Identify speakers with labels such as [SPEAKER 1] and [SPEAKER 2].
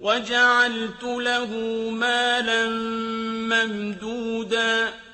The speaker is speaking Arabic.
[SPEAKER 1] وَجَعَلْتُ لَهُ مَالًا مَّمْدُودًا